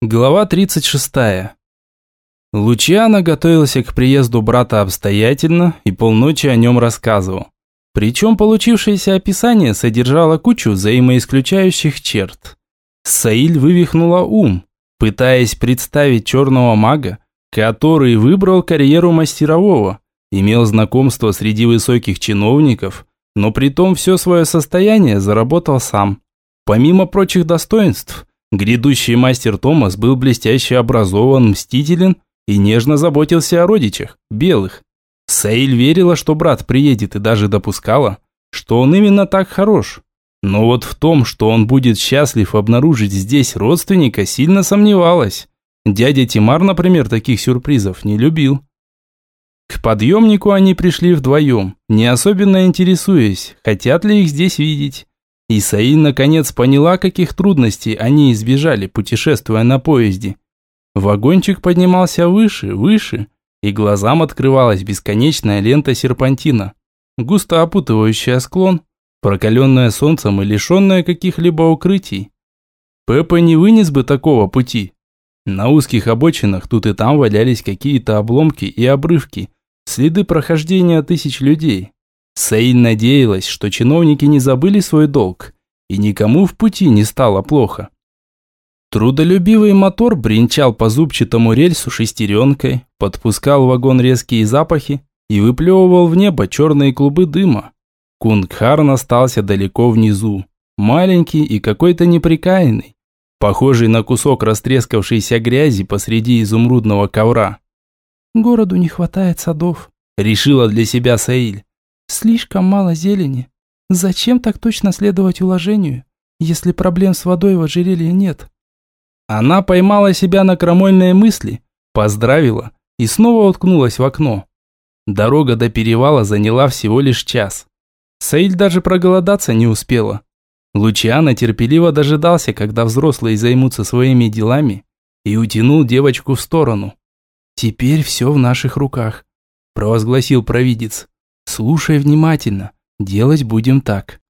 Глава 36. Лучиано готовился к приезду брата обстоятельно и полночи о нем рассказывал. Причем получившееся описание содержало кучу взаимоисключающих черт. Саиль вывихнула ум, пытаясь представить черного мага, который выбрал карьеру мастерового, имел знакомство среди высоких чиновников, но при том все свое состояние заработал сам. Помимо прочих достоинств, Грядущий мастер Томас был блестяще образован, мстителен и нежно заботился о родичах, белых. Сейль верила, что брат приедет и даже допускала, что он именно так хорош. Но вот в том, что он будет счастлив обнаружить здесь родственника, сильно сомневалась. Дядя Тимар, например, таких сюрпризов не любил. К подъемнику они пришли вдвоем, не особенно интересуясь, хотят ли их здесь видеть. И Саин наконец поняла, каких трудностей они избежали, путешествуя на поезде. Вагончик поднимался выше, выше, и глазам открывалась бесконечная лента серпантина, густо опутывающая склон, прокаленная солнцем и лишенная каких-либо укрытий. Пеппа не вынес бы такого пути. На узких обочинах тут и там валялись какие-то обломки и обрывки, следы прохождения тысяч людей. Сейн надеялась, что чиновники не забыли свой долг, и никому в пути не стало плохо. Трудолюбивый мотор бренчал по зубчатому рельсу шестеренкой, подпускал в вагон резкие запахи и выплевывал в небо черные клубы дыма. Кунгхарн остался далеко внизу, маленький и какой-то неприкаянный, похожий на кусок растрескавшейся грязи посреди изумрудного ковра. «Городу не хватает садов», – решила для себя Саиль. Слишком мало зелени. Зачем так точно следовать уложению, если проблем с водой в ожерелье нет? Она поймала себя на крамольные мысли, поздравила и снова уткнулась в окно. Дорога до перевала заняла всего лишь час. Саиль даже проголодаться не успела. Лучиано терпеливо дожидался, когда взрослые займутся своими делами, и утянул девочку в сторону. «Теперь все в наших руках», – провозгласил провидец. Слушай внимательно. Делать будем так.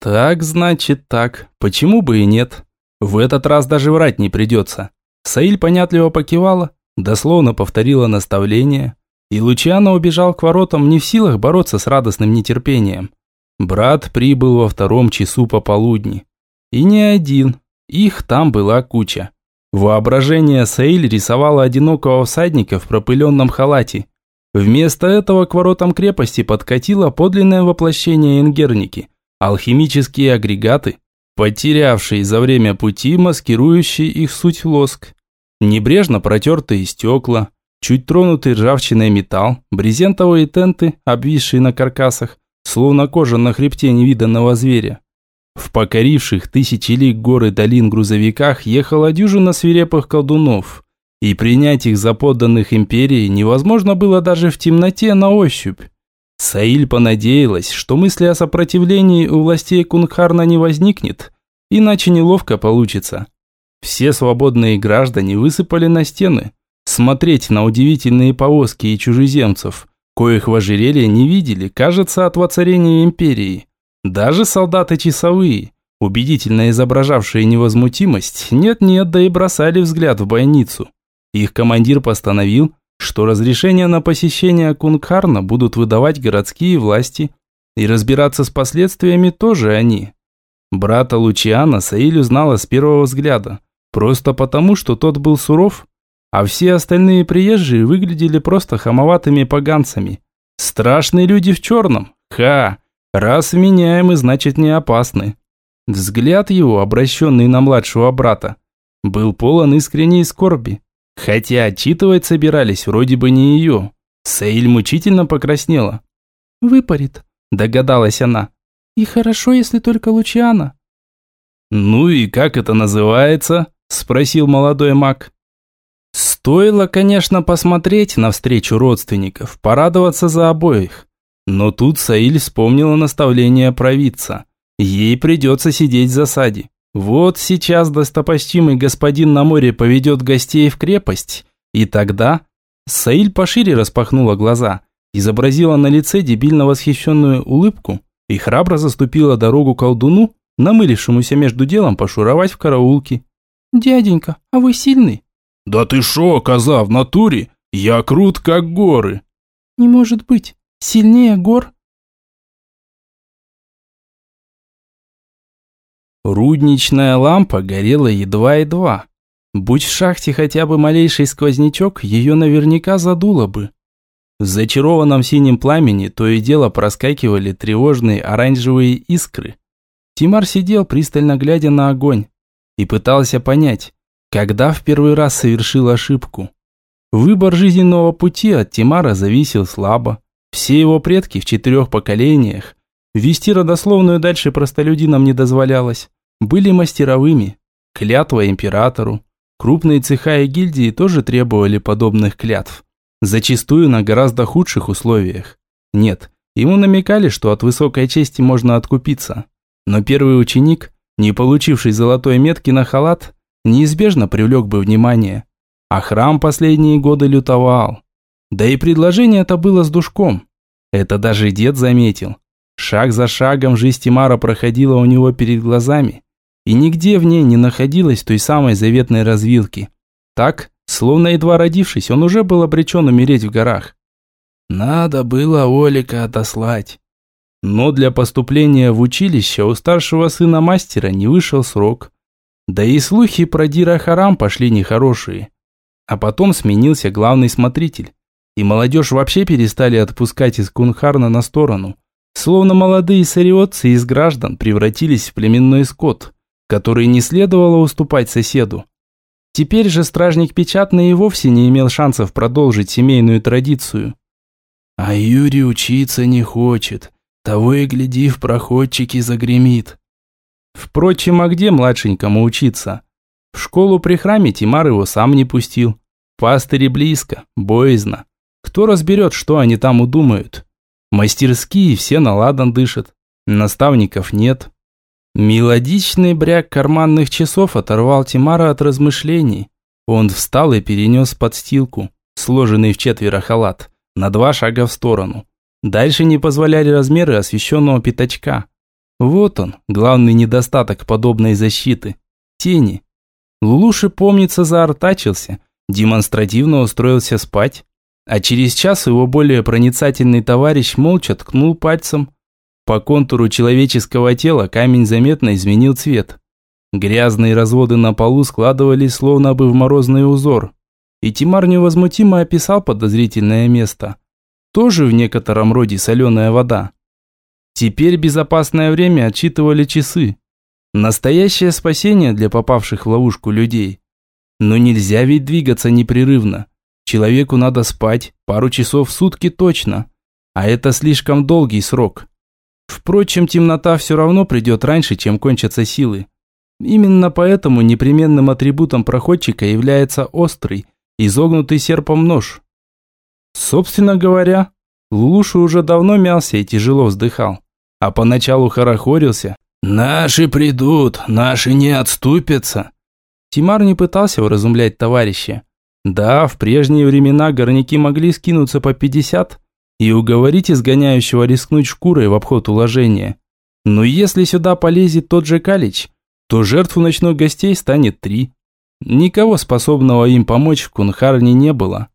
Так, значит так. Почему бы и нет? В этот раз даже врать не придется. Саиль понятливо покивала, дословно повторила наставление, и Лучиано убежал к воротам не в силах бороться с радостным нетерпением. Брат прибыл во втором часу пополудни. И не один, их там была куча. Воображение Саиль рисовало одинокого всадника в пропыленном халате, Вместо этого к воротам крепости подкатило подлинное воплощение Энгерники, алхимические агрегаты, потерявшие за время пути маскирующие их суть лоск. Небрежно протертые стекла, чуть тронутый ржавчиной металл, брезентовые тенты, обвисшие на каркасах, словно кожа на хребте невиданного зверя. В покоривших тысячи лик горы долин грузовиках ехала дюжина свирепых колдунов – и принять их за подданных империи невозможно было даже в темноте на ощупь. Саиль понадеялась, что мысли о сопротивлении у властей Кунгхарна не возникнет, иначе неловко получится. Все свободные граждане высыпали на стены, смотреть на удивительные повозки и чужеземцев, коих в ожерелье не видели, кажется, от воцарения империи. Даже солдаты-часовые, убедительно изображавшие невозмутимость, нет-нет, да и бросали взгляд в бойницу. Их командир постановил, что разрешение на посещение Кунгхарна будут выдавать городские власти, и разбираться с последствиями тоже они. Брата Лучиана Саиль узнала с первого взгляда, просто потому, что тот был суров, а все остальные приезжие выглядели просто хамоватыми поганцами. Страшные люди в черном, ха, раз вменяемы, значит не опасны. Взгляд его, обращенный на младшего брата, был полон искренней скорби. Хотя отчитывать собирались вроде бы не ее. Сейль мучительно покраснела. «Выпарит», – догадалась она. «И хорошо, если только Лучиана». «Ну и как это называется?» – спросил молодой маг. Стоило, конечно, посмотреть на встречу родственников, порадоваться за обоих. Но тут Саиль вспомнила наставление провидца. Ей придется сидеть в засаде. Вот сейчас достопочтимый господин на море поведет гостей в крепость, и тогда... Саиль пошире распахнула глаза, изобразила на лице дебильно восхищенную улыбку и храбро заступила дорогу колдуну, намылившемуся между делом пошуровать в караулке. «Дяденька, а вы сильный?» «Да ты шо, коза, в натуре? Я крут, как горы!» «Не может быть. Сильнее гор?» Рудничная лампа горела едва-едва. Будь в шахте хотя бы малейший сквознячок, ее наверняка задуло бы. В зачарованном синем пламени то и дело проскакивали тревожные оранжевые искры. Тимар сидел, пристально глядя на огонь, и пытался понять, когда в первый раз совершил ошибку. Выбор жизненного пути от Тимара зависел слабо. Все его предки в четырех поколениях, вести родословную дальше простолюдинам не дозволялось, были мастеровыми. Клятва императору, Крупные цеха и гильдии тоже требовали подобных клятв. Зачастую на гораздо худших условиях. Нет, ему намекали, что от высокой чести можно откупиться. Но первый ученик, не получивший золотой метки на халат, неизбежно привлек бы внимание. А храм последние годы лютовал. Да и предложение это было с душком. Это даже дед заметил. Шаг за шагом жизнь Тимара проходила у него перед глазами и нигде в ней не находилось той самой заветной развилки. Так, словно едва родившись, он уже был обречен умереть в горах. Надо было Олика отослать. Но для поступления в училище у старшего сына мастера не вышел срок. Да и слухи про Дира Харам пошли нехорошие. А потом сменился главный смотритель. И молодежь вообще перестали отпускать из Кунхарна на сторону. Словно молодые сариотцы из граждан превратились в племенной скот – который не следовало уступать соседу. Теперь же стражник печатный и вовсе не имел шансов продолжить семейную традицию. А Юрий учиться не хочет, того и гляди в проходчике загремит. Впрочем, а где младшенькому учиться? В школу при храме Тимар его сам не пустил. Пастыри близко, боязно. Кто разберет, что они там удумают? Мастерские все на ладан дышат. Наставников нет. Мелодичный бряк карманных часов оторвал Тимара от размышлений. Он встал и перенес подстилку, сложенный в четверо халат, на два шага в сторону. Дальше не позволяли размеры освещенного пятачка. Вот он, главный недостаток подобной защиты. Тени. Лулуши, помнится, заортачился, демонстративно устроился спать. А через час его более проницательный товарищ молча ткнул пальцем по контуру человеческого тела камень заметно изменил цвет. Грязные разводы на полу складывались словно бы в морозный узор. И Тимар невозмутимо описал подозрительное место. Тоже в некотором роде соленая вода. Теперь безопасное время отчитывали часы. Настоящее спасение для попавших в ловушку людей. Но нельзя ведь двигаться непрерывно. Человеку надо спать пару часов в сутки точно. А это слишком долгий срок. Впрочем, темнота все равно придет раньше, чем кончатся силы. Именно поэтому непременным атрибутом проходчика является острый, изогнутый серпом нож. Собственно говоря, Лулуша уже давно мялся и тяжело вздыхал, а поначалу хорохорился. «Наши придут, наши не отступятся!» Тимар не пытался уразумлять товарища. Да, в прежние времена горняки могли скинуться по 50, и уговорить изгоняющего рискнуть шкурой в обход уложения. Но если сюда полезет тот же Калич, то жертв у ночных гостей станет три. Никого способного им помочь в Кунхарне не было.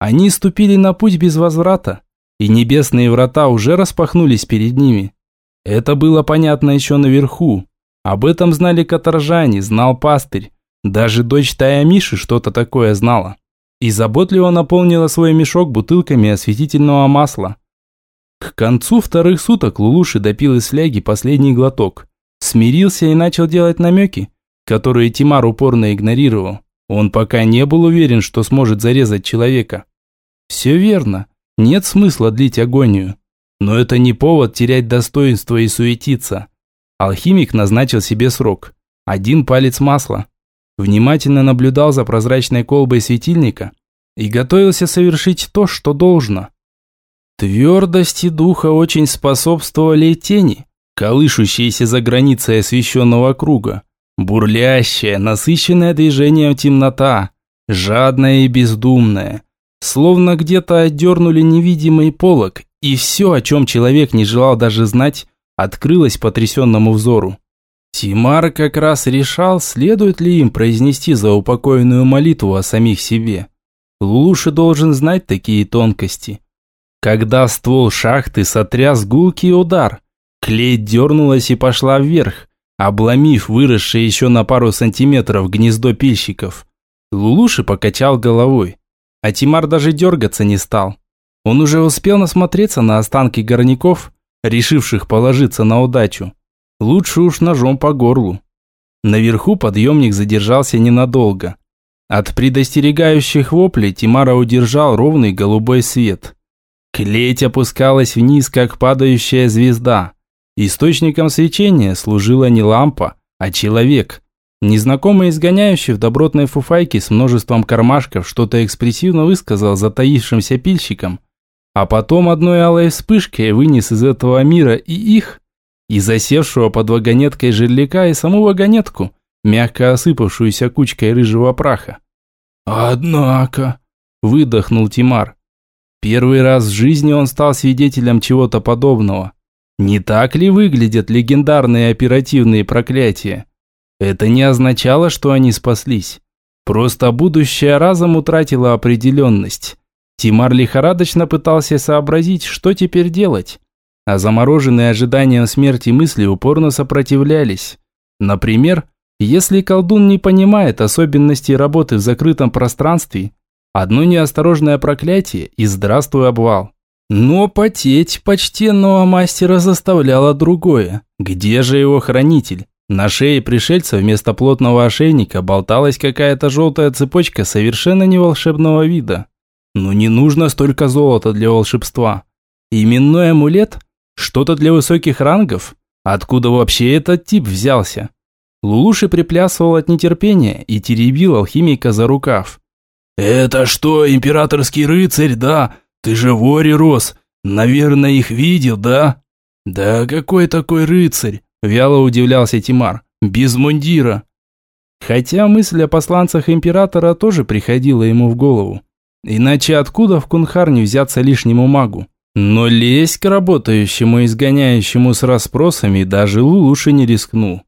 Они ступили на путь без возврата, и небесные врата уже распахнулись перед ними. Это было понятно еще наверху. Об этом знали каторжане, знал пастырь. Даже дочь Тая Миши что-то такое знала и заботливо наполнила свой мешок бутылками осветительного масла. К концу вторых суток Лулуши допил из фляги последний глоток, смирился и начал делать намеки, которые Тимар упорно игнорировал. Он пока не был уверен, что сможет зарезать человека. Все верно, нет смысла длить агонию. Но это не повод терять достоинство и суетиться. Алхимик назначил себе срок. Один палец масла внимательно наблюдал за прозрачной колбой светильника и готовился совершить то, что должно. Твердости духа очень способствовали тени, колышущиеся за границей освещенного круга, бурлящая, насыщенная движением темнота, жадная и бездумная, словно где-то отдернули невидимый полог, и все, о чем человек не желал даже знать, открылось потрясенному взору. Тимар как раз решал, следует ли им произнести заупокойную молитву о самих себе. Лулуши должен знать такие тонкости. Когда ствол шахты сотряс гулкий удар, клеть дернулась и пошла вверх, обломив выросшее еще на пару сантиметров гнездо пильщиков. Лулуши покачал головой, а Тимар даже дергаться не стал. Он уже успел насмотреться на останки горняков, решивших положиться на удачу. Лучше уж ножом по горлу. Наверху подъемник задержался ненадолго. От предостерегающих воплей Тимара удержал ровный голубой свет. Клеть опускалась вниз, как падающая звезда. Источником свечения служила не лампа, а человек. Незнакомый изгоняющий в добротной фуфайке с множеством кармашков что-то экспрессивно высказал затаившимся пильщикам, а потом одной алой вспышкой вынес из этого мира и их, и засевшего под вагонеткой жерляка и саму вагонетку, мягко осыпавшуюся кучкой рыжего праха. «Однако», – выдохнул Тимар. Первый раз в жизни он стал свидетелем чего-то подобного. Не так ли выглядят легендарные оперативные проклятия? Это не означало, что они спаслись. Просто будущее разом утратило определенность. Тимар лихорадочно пытался сообразить, что теперь делать. А замороженные ожиданием смерти мысли упорно сопротивлялись. Например, если колдун не понимает особенностей работы в закрытом пространстве, одно неосторожное проклятие и здравствуй обвал. Но потеть почтенного мастера заставляло другое. Где же его хранитель? На шее пришельца вместо плотного ошейника болталась какая-то желтая цепочка совершенно не волшебного вида. Но не нужно столько золота для волшебства. Именной амулет? Что-то для высоких рангов? Откуда вообще этот тип взялся? Лулуши приплясывал от нетерпения и теребил алхимика за рукав. «Это что, императорский рыцарь, да? «Ты же вори рос, наверное, их видел, да?» «Да какой такой рыцарь?» – вяло удивлялся Тимар. «Без мундира». Хотя мысль о посланцах императора тоже приходила ему в голову. Иначе откуда в Кунхарне взяться лишнему магу? Но лезть к работающему, изгоняющему с расспросами, даже Лулуши не рискнул.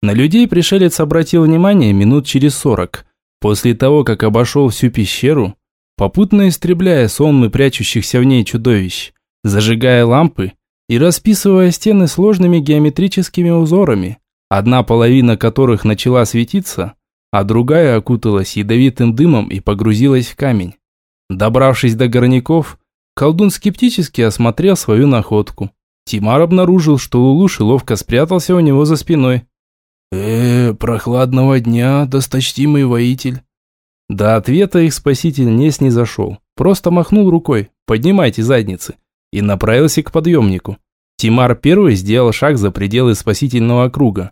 На людей пришелец обратил внимание минут через сорок. После того, как обошел всю пещеру, попутно истребляя сонмы прячущихся в ней чудовищ, зажигая лампы и расписывая стены сложными геометрическими узорами, одна половина которых начала светиться, а другая окуталась ядовитым дымом и погрузилась в камень. Добравшись до горняков, колдун скептически осмотрел свою находку. Тимар обнаружил, что Лулуш ловко спрятался у него за спиной. э прохладного дня, досточтимый воитель», до ответа их спаситель не снизошел. Просто махнул рукой «поднимайте задницы» и направился к подъемнику. Тимар первый сделал шаг за пределы спасительного круга.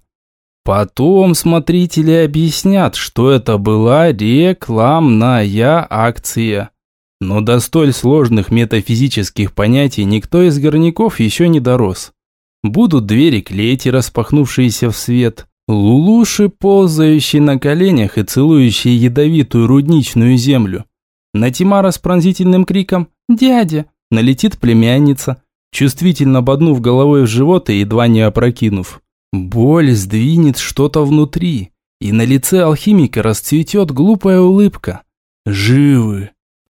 Потом смотрители объяснят, что это была рекламная акция. Но до столь сложных метафизических понятий никто из горняков еще не дорос. Будут двери клети, распахнувшиеся в свет. Лулуши, ползающие на коленях и целующие ядовитую рудничную землю. На Тимара с пронзительным криком «Дядя!» налетит племянница, чувствительно боднув головой в живот и едва не опрокинув. Боль сдвинет что-то внутри, и на лице алхимика расцветет глупая улыбка. «Живы!»